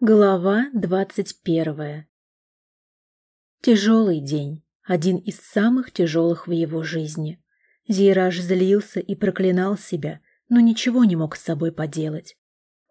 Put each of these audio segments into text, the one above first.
Глава двадцать первая Тяжелый день, один из самых тяжелых в его жизни. Зейраж злился и проклинал себя, но ничего не мог с собой поделать.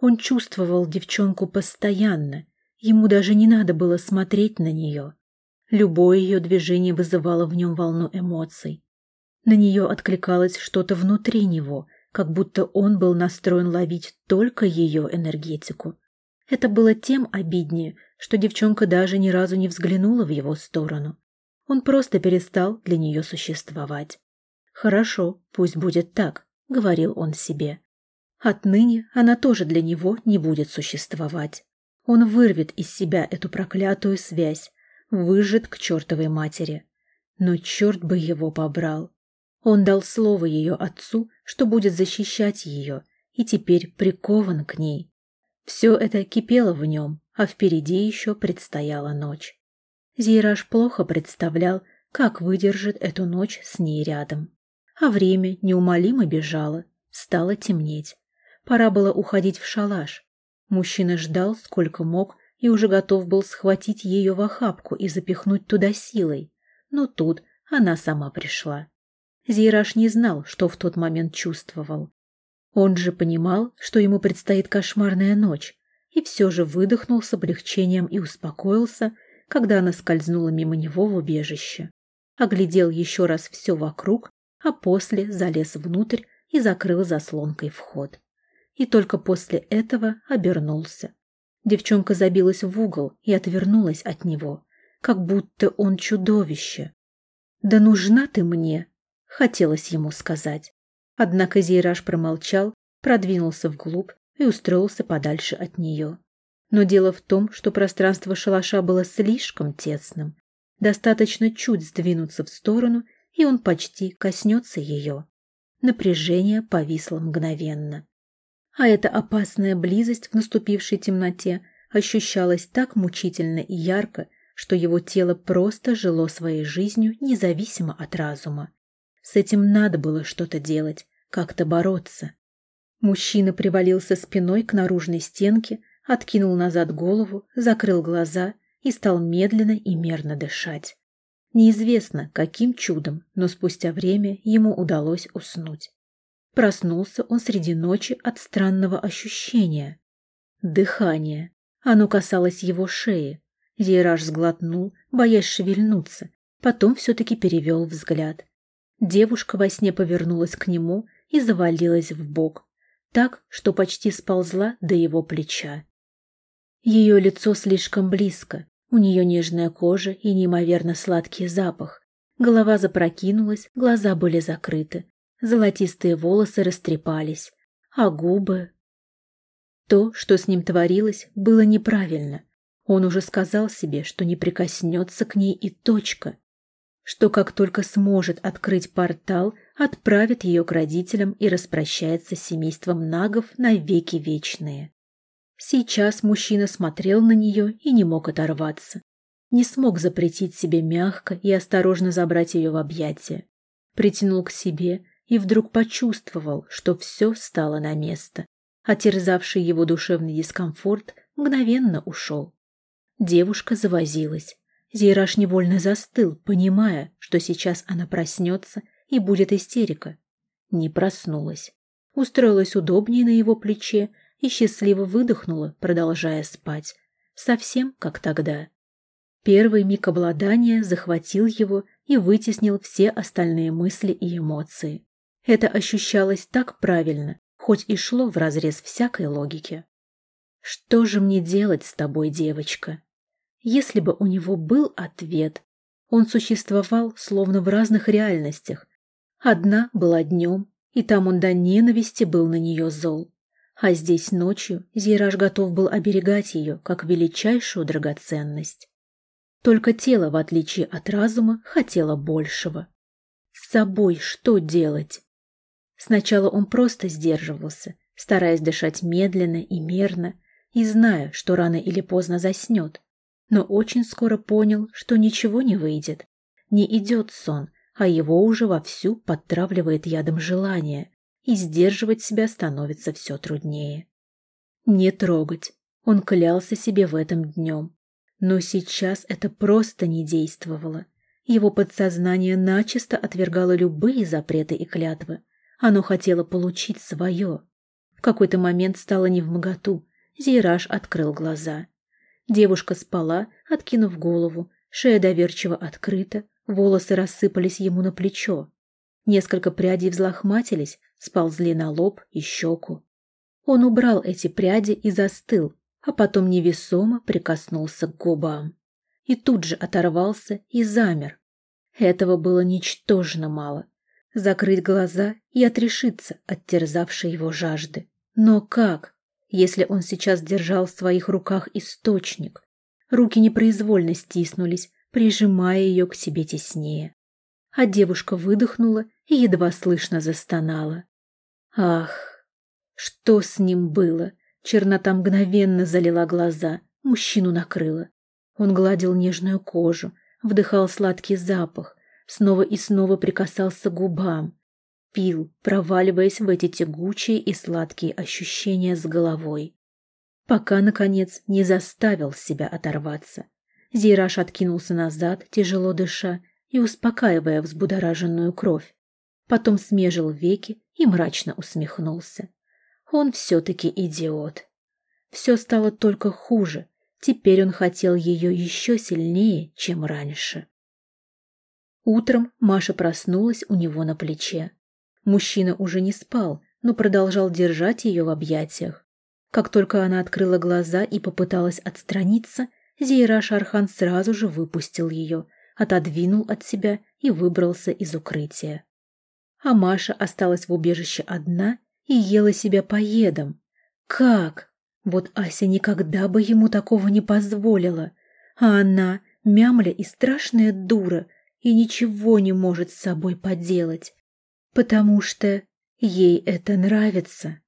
Он чувствовал девчонку постоянно, ему даже не надо было смотреть на нее. Любое ее движение вызывало в нем волну эмоций. На нее откликалось что-то внутри него, как будто он был настроен ловить только ее энергетику. Это было тем обиднее, что девчонка даже ни разу не взглянула в его сторону. Он просто перестал для нее существовать. «Хорошо, пусть будет так», — говорил он себе. Отныне она тоже для него не будет существовать. Он вырвет из себя эту проклятую связь, выжжет к чертовой матери. Но черт бы его побрал. Он дал слово ее отцу, что будет защищать ее, и теперь прикован к ней. Все это кипело в нем, а впереди еще предстояла ночь. Зейраж плохо представлял, как выдержит эту ночь с ней рядом. А время неумолимо бежало, стало темнеть. Пора было уходить в шалаш. Мужчина ждал, сколько мог, и уже готов был схватить ее в охапку и запихнуть туда силой. Но тут она сама пришла. Зейраж не знал, что в тот момент чувствовал. Он же понимал, что ему предстоит кошмарная ночь, и все же выдохнул с облегчением и успокоился, когда она скользнула мимо него в убежище. Оглядел еще раз все вокруг, а после залез внутрь и закрыл заслонкой вход. И только после этого обернулся. Девчонка забилась в угол и отвернулась от него, как будто он чудовище. «Да нужна ты мне!» — хотелось ему сказать. Однако Зейраж промолчал, продвинулся вглубь и устроился подальше от нее. Но дело в том, что пространство шалаша было слишком тесным. Достаточно чуть сдвинуться в сторону, и он почти коснется ее. Напряжение повисло мгновенно. А эта опасная близость в наступившей темноте ощущалась так мучительно и ярко, что его тело просто жило своей жизнью независимо от разума. С этим надо было что-то делать, как-то бороться. Мужчина привалился спиной к наружной стенке, откинул назад голову, закрыл глаза и стал медленно и мерно дышать. Неизвестно, каким чудом, но спустя время ему удалось уснуть. Проснулся он среди ночи от странного ощущения. Дыхание. Оно касалось его шеи. Зейраж сглотнул, боясь шевельнуться, потом все-таки перевел взгляд. Девушка во сне повернулась к нему и завалилась в бок, так, что почти сползла до его плеча. Ее лицо слишком близко, у нее нежная кожа и неимоверно сладкий запах. Голова запрокинулась, глаза были закрыты, золотистые волосы растрепались, а губы... То, что с ним творилось, было неправильно. Он уже сказал себе, что не прикоснется к ней и точка что как только сможет открыть портал, отправит ее к родителям и распрощается с семейством нагов на веки вечные. Сейчас мужчина смотрел на нее и не мог оторваться. Не смог запретить себе мягко и осторожно забрать ее в объятия. Притянул к себе и вдруг почувствовал, что все стало на место. Отерзавший его душевный дискомфорт мгновенно ушел. Девушка завозилась, Зейраж невольно застыл, понимая, что сейчас она проснется и будет истерика. Не проснулась. Устроилась удобнее на его плече и счастливо выдохнула, продолжая спать. Совсем как тогда. Первый миг обладания захватил его и вытеснил все остальные мысли и эмоции. Это ощущалось так правильно, хоть и шло вразрез всякой логики. «Что же мне делать с тобой, девочка?» Если бы у него был ответ, он существовал словно в разных реальностях. Одна была днем, и там он до ненависти был на нее зол. А здесь ночью Зейраж готов был оберегать ее, как величайшую драгоценность. Только тело, в отличие от разума, хотело большего. С собой что делать? Сначала он просто сдерживался, стараясь дышать медленно и мерно, и зная, что рано или поздно заснет но очень скоро понял, что ничего не выйдет. Не идет сон, а его уже вовсю подтравливает ядом желание, и сдерживать себя становится все труднее. Не трогать, Он клялся себе в этом днем. Но сейчас это просто не действовало. Его подсознание начисто отвергало любые запреты и клятвы. Оно хотело получить свое. В какой-то момент стало невмоготу. Зейраж открыл глаза. Девушка спала, откинув голову, шея доверчиво открыта, волосы рассыпались ему на плечо. Несколько прядей взлохматились, сползли на лоб и щеку. Он убрал эти пряди и застыл, а потом невесомо прикоснулся к губам. И тут же оторвался и замер. Этого было ничтожно мало. Закрыть глаза и отрешиться от терзавшей его жажды. Но как, если он сейчас держал в своих руках источник? Руки непроизвольно стиснулись, прижимая ее к себе теснее. А девушка выдохнула и едва слышно застонала. Ах, что с ним было? Чернота мгновенно залила глаза, мужчину накрыла. Он гладил нежную кожу, вдыхал сладкий запах, снова и снова прикасался к губам, пил, проваливаясь в эти тягучие и сладкие ощущения с головой. Пока, наконец, не заставил себя оторваться. Зейраж откинулся назад, тяжело дыша и успокаивая взбудораженную кровь. Потом смежил веки и мрачно усмехнулся. Он все-таки идиот. Все стало только хуже. Теперь он хотел ее еще сильнее, чем раньше. Утром Маша проснулась у него на плече. Мужчина уже не спал, но продолжал держать ее в объятиях. Как только она открыла глаза и попыталась отстраниться, Зейра Шархан сразу же выпустил ее, отодвинул от себя и выбрался из укрытия. А Маша осталась в убежище одна и ела себя поедом. Как? Вот Ася никогда бы ему такого не позволила. А она, мямля и страшная дура, и ничего не может с собой поделать. Потому что ей это нравится.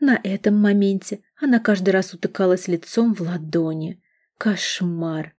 На этом моменте она каждый раз утыкалась лицом в ладони. Кошмар.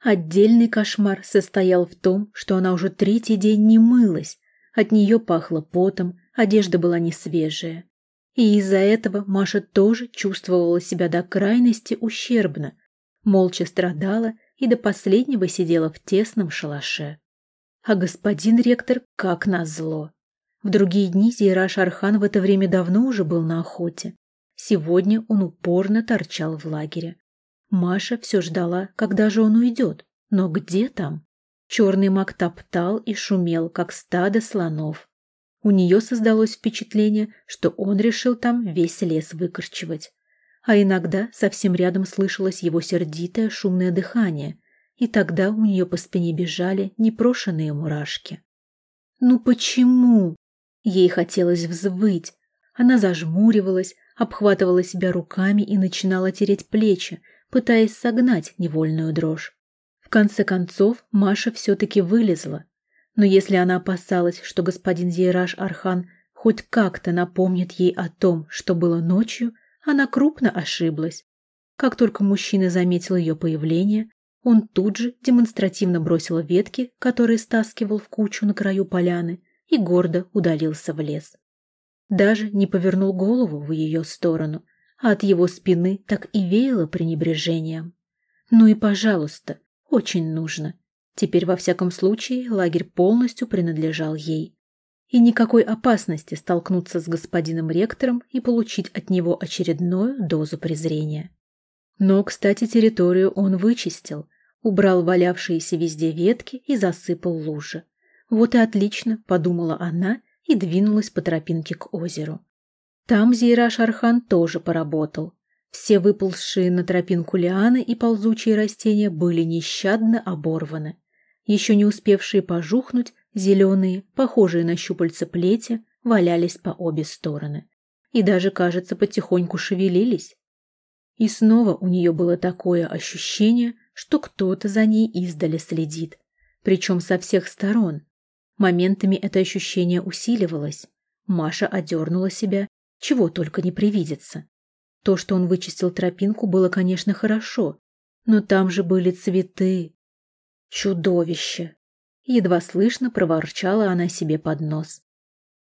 Отдельный кошмар состоял в том, что она уже третий день не мылась. От нее пахло потом, одежда была не свежая. И из-за этого Маша тоже чувствовала себя до крайности ущербно, молча страдала и до последнего сидела в тесном шалаше. А господин ректор как назло. В другие дни Зейраш Архан в это время давно уже был на охоте. Сегодня он упорно торчал в лагере. Маша все ждала, когда же он уйдет. Но где там? Черный маг топтал и шумел, как стадо слонов. У нее создалось впечатление, что он решил там весь лес выкорчевать. А иногда совсем рядом слышалось его сердитое шумное дыхание, и тогда у нее по спине бежали непрошенные мурашки. «Ну почему?» Ей хотелось взвыть. Она зажмуривалась, обхватывала себя руками и начинала тереть плечи, пытаясь согнать невольную дрожь. В конце концов Маша все-таки вылезла, но если она опасалась, что господин Зейраж Архан хоть как-то напомнит ей о том, что было ночью, она крупно ошиблась. Как только мужчина заметил ее появление, он тут же демонстративно бросил ветки, которые стаскивал в кучу на краю поляны, и гордо удалился в лес. Даже не повернул голову в ее сторону, а от его спины так и веяло пренебрежением. Ну и пожалуйста, очень нужно. Теперь, во всяком случае, лагерь полностью принадлежал ей. И никакой опасности столкнуться с господином ректором и получить от него очередную дозу презрения. Но, кстати, территорию он вычистил, убрал валявшиеся везде ветки и засыпал лужи. Вот и отлично, подумала она и двинулась по тропинке к озеру. Там Зейра Шархан тоже поработал. Все выползшие на тропинку лианы и ползучие растения были нещадно оборваны. Еще не успевшие пожухнуть, зеленые, похожие на щупальца плети, валялись по обе стороны. И даже, кажется, потихоньку шевелились. И снова у нее было такое ощущение, что кто-то за ней издали следит. Причем со всех сторон. Моментами это ощущение усиливалось. Маша одернула себя, чего только не привидится. То, что он вычистил тропинку, было, конечно, хорошо, но там же были цветы. Чудовище! Едва слышно проворчала она себе под нос.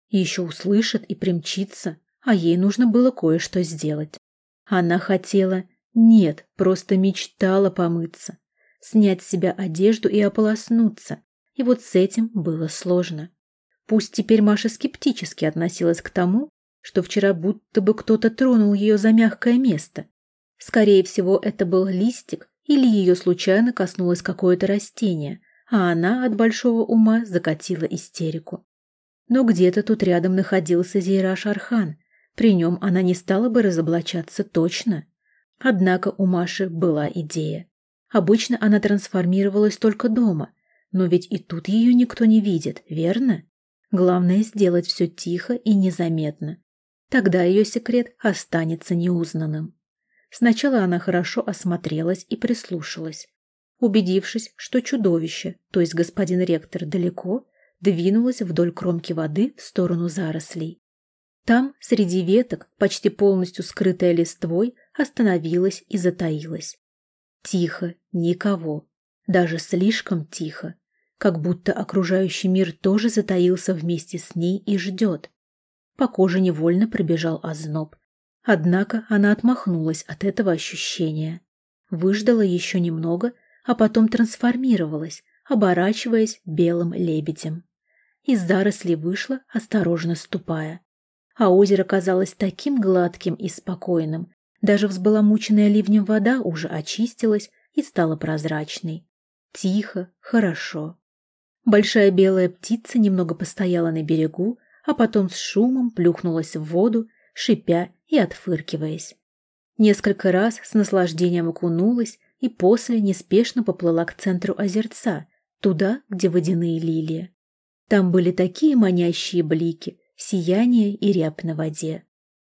Еще услышит и примчится, а ей нужно было кое-что сделать. Она хотела, нет, просто мечтала помыться, снять с себя одежду и ополоснуться, и вот с этим было сложно. Пусть теперь Маша скептически относилась к тому, что вчера будто бы кто-то тронул ее за мягкое место. Скорее всего, это был листик или ее случайно коснулось какое-то растение, а она от большого ума закатила истерику. Но где-то тут рядом находился Зейраш Архан. При нем она не стала бы разоблачаться точно. Однако у Маши была идея. Обычно она трансформировалась только дома, но ведь и тут ее никто не видит, верно? Главное сделать все тихо и незаметно. Тогда ее секрет останется неузнанным. Сначала она хорошо осмотрелась и прислушалась. Убедившись, что чудовище, то есть господин ректор, далеко, двинулась вдоль кромки воды в сторону зарослей. Там, среди веток, почти полностью скрытая листвой, остановилась и затаилась. Тихо, никого. Даже слишком тихо. Как будто окружающий мир тоже затаился вместе с ней и ждет. По коже невольно пробежал озноб. Однако она отмахнулась от этого ощущения. Выждала еще немного, а потом трансформировалась, оборачиваясь белым лебедем. Из зарослей вышла, осторожно ступая. А озеро казалось таким гладким и спокойным. Даже взбаламученная ливнем вода уже очистилась и стала прозрачной. Тихо, хорошо. Большая белая птица немного постояла на берегу, а потом с шумом плюхнулась в воду, шипя и отфыркиваясь. Несколько раз с наслаждением окунулась и после неспешно поплыла к центру озерца, туда, где водяные лилии. Там были такие манящие блики, сияние и рябь на воде.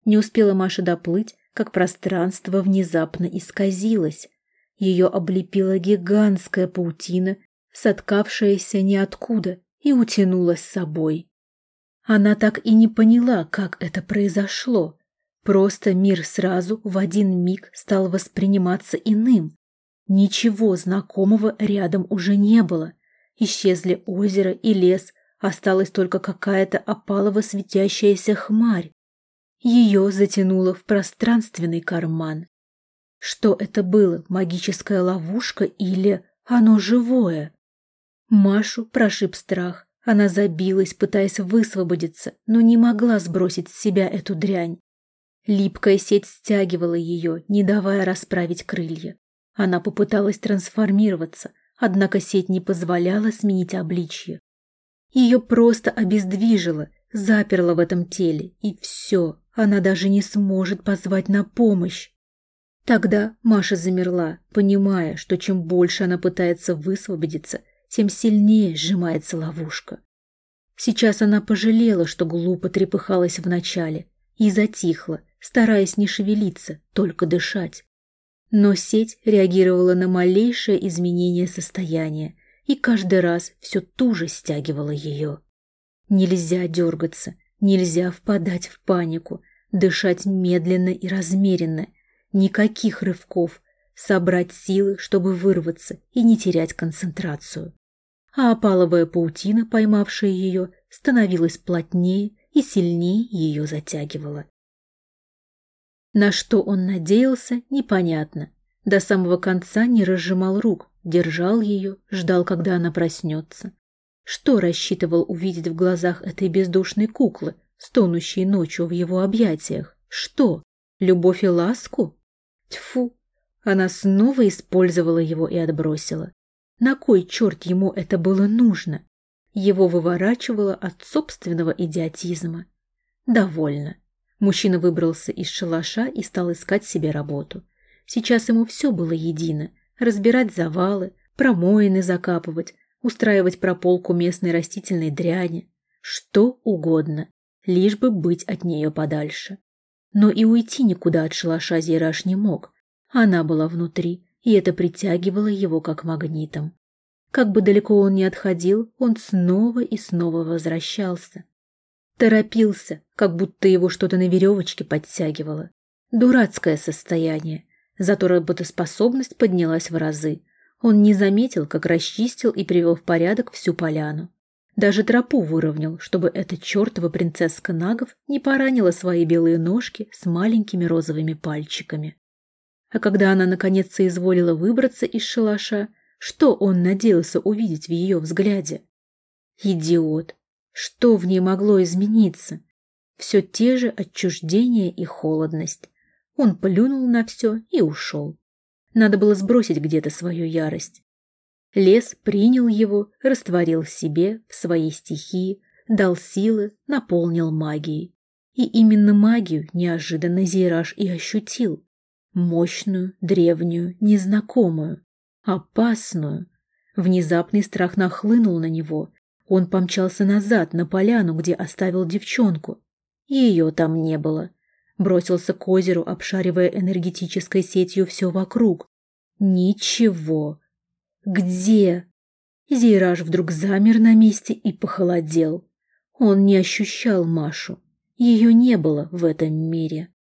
Не успела Маша доплыть, как пространство внезапно исказилось. Ее облепила гигантская паутина, соткавшаяся ниоткуда, и утянула с собой. Она так и не поняла, как это произошло. Просто мир сразу в один миг стал восприниматься иным, Ничего знакомого рядом уже не было. Исчезли озеро и лес, осталась только какая-то опалово светящаяся хмарь. Ее затянуло в пространственный карман. Что это было, магическая ловушка или оно живое? Машу прошиб страх. Она забилась, пытаясь высвободиться, но не могла сбросить с себя эту дрянь. Липкая сеть стягивала ее, не давая расправить крылья. Она попыталась трансформироваться, однако сеть не позволяла сменить обличье. Ее просто обездвижило, заперло в этом теле, и все, она даже не сможет позвать на помощь. Тогда Маша замерла, понимая, что чем больше она пытается высвободиться, тем сильнее сжимается ловушка. Сейчас она пожалела, что глупо трепыхалась вначале, и затихла, стараясь не шевелиться, только дышать. Но сеть реагировала на малейшее изменение состояния и каждый раз все туже стягивала ее. Нельзя дергаться, нельзя впадать в панику, дышать медленно и размеренно, никаких рывков, собрать силы, чтобы вырваться и не терять концентрацию. А опаловая паутина, поймавшая ее, становилась плотнее и сильнее ее затягивала. На что он надеялся, непонятно. До самого конца не разжимал рук, держал ее, ждал, когда она проснется. Что рассчитывал увидеть в глазах этой бездушной куклы, стонущей ночью в его объятиях? Что? Любовь и ласку? Тьфу! Она снова использовала его и отбросила. На кой черт ему это было нужно? Его выворачивало от собственного идиотизма. Довольно. Мужчина выбрался из шалаша и стал искать себе работу. Сейчас ему все было едино. Разбирать завалы, промоины закапывать, устраивать прополку местной растительной дряни. Что угодно, лишь бы быть от нее подальше. Но и уйти никуда от шалаша Зираж не мог. Она была внутри, и это притягивало его как магнитом. Как бы далеко он ни отходил, он снова и снова возвращался. Торопился, как будто его что-то на веревочке подтягивало. Дурацкое состояние. Зато работоспособность поднялась в разы. Он не заметил, как расчистил и привел в порядок всю поляну. Даже тропу выровнял, чтобы эта чертова принцесска Нагов не поранила свои белые ножки с маленькими розовыми пальчиками. А когда она наконец соизволила выбраться из шалаша, что он надеялся увидеть в ее взгляде? Идиот! Что в ней могло измениться? Все те же отчуждение и холодность. Он плюнул на все и ушел. Надо было сбросить где-то свою ярость. Лес принял его, растворил в себе, в своей стихии, дал силы, наполнил магией. И именно магию неожиданно Зейраж и ощутил. Мощную, древнюю, незнакомую, опасную. Внезапный страх нахлынул на него. Он помчался назад, на поляну, где оставил девчонку. Ее там не было. Бросился к озеру, обшаривая энергетической сетью все вокруг. Ничего. Где? Зейраж вдруг замер на месте и похолодел. Он не ощущал Машу. Ее не было в этом мире.